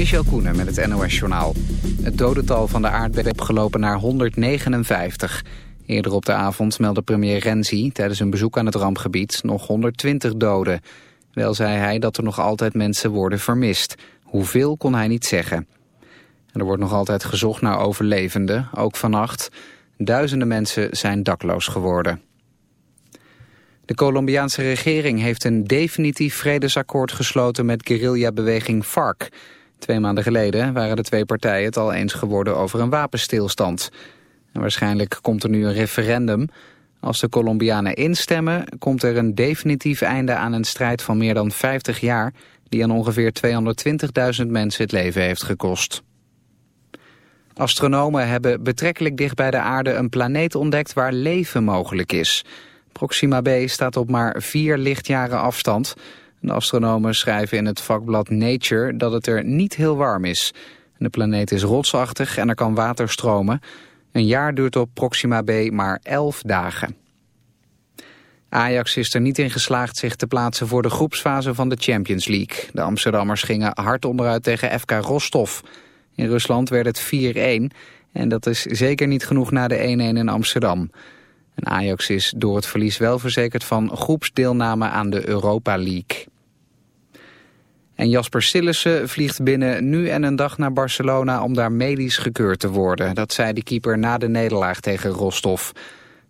Michel Koenen met het NOS-journaal. Het dodental van de aardbeving opgelopen naar 159. Eerder op de avond meldde premier Renzi tijdens een bezoek aan het rampgebied nog 120 doden. Wel zei hij dat er nog altijd mensen worden vermist. Hoeveel kon hij niet zeggen. er wordt nog altijd gezocht naar overlevenden, ook vannacht. Duizenden mensen zijn dakloos geworden. De Colombiaanse regering heeft een definitief vredesakkoord gesloten met guerrillabeweging FARC. Twee maanden geleden waren de twee partijen het al eens geworden over een wapenstilstand. En waarschijnlijk komt er nu een referendum. Als de Colombianen instemmen, komt er een definitief einde aan een strijd van meer dan 50 jaar... die aan ongeveer 220.000 mensen het leven heeft gekost. Astronomen hebben betrekkelijk dicht bij de aarde een planeet ontdekt waar leven mogelijk is... Proxima b staat op maar vier lichtjaren afstand. De astronomen schrijven in het vakblad Nature dat het er niet heel warm is. De planeet is rotsachtig en er kan water stromen. Een jaar duurt op Proxima b maar elf dagen. Ajax is er niet in geslaagd zich te plaatsen voor de groepsfase van de Champions League. De Amsterdammers gingen hard onderuit tegen FK Rostov. In Rusland werd het 4-1 en dat is zeker niet genoeg na de 1-1 in Amsterdam. Ajax is door het verlies wel verzekerd van groepsdeelname aan de Europa League. En Jasper Sillissen vliegt binnen nu en een dag naar Barcelona om daar medisch gekeurd te worden. Dat zei de keeper na de nederlaag tegen Rostov.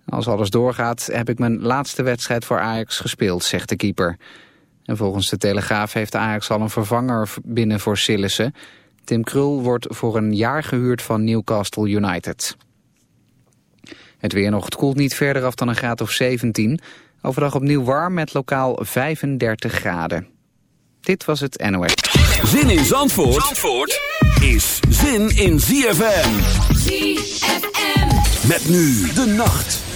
Als alles doorgaat heb ik mijn laatste wedstrijd voor Ajax gespeeld, zegt de keeper. En volgens de Telegraaf heeft Ajax al een vervanger binnen voor Sillissen. Tim Krul wordt voor een jaar gehuurd van Newcastle United. Het weer nog, het koelt niet verder af dan een graad of 17. Overdag opnieuw warm met lokaal 35 graden. Dit was het NOS. Zin in Zandvoort, Zandvoort is zin in ZFM. ZFM. Met nu de nacht.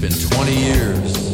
It's been 20 years.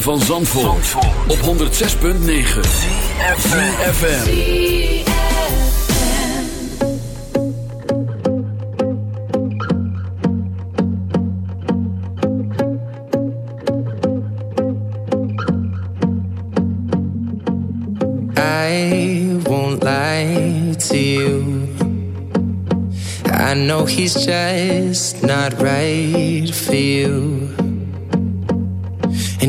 Van Zandvoort, op 106.9 CFFM I won't lie to you. I know he's just not right for you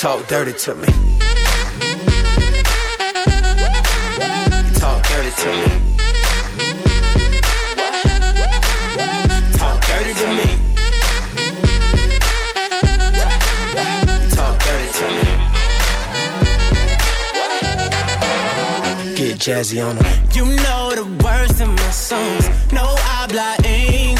talk dirty to me. You talk dirty to me. Talk dirty to me. Talk dirty to me. Get jazzy on them. You know the words of my songs. No habla English.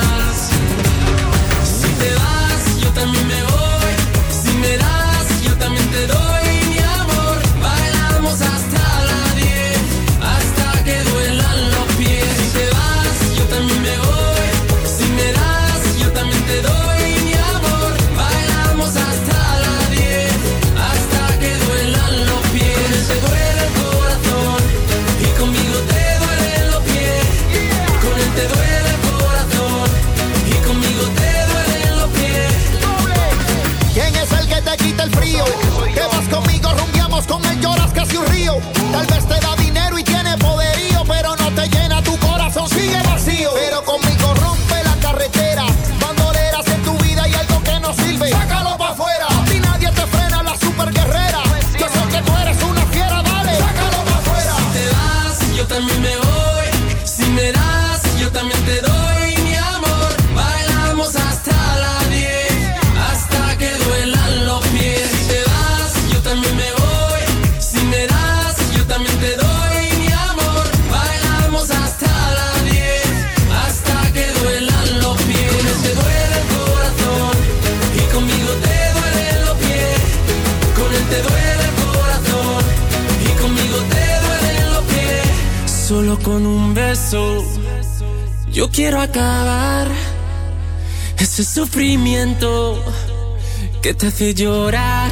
que te hace llorar.